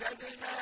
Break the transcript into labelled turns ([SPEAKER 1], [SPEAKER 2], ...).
[SPEAKER 1] وَجَدْنَا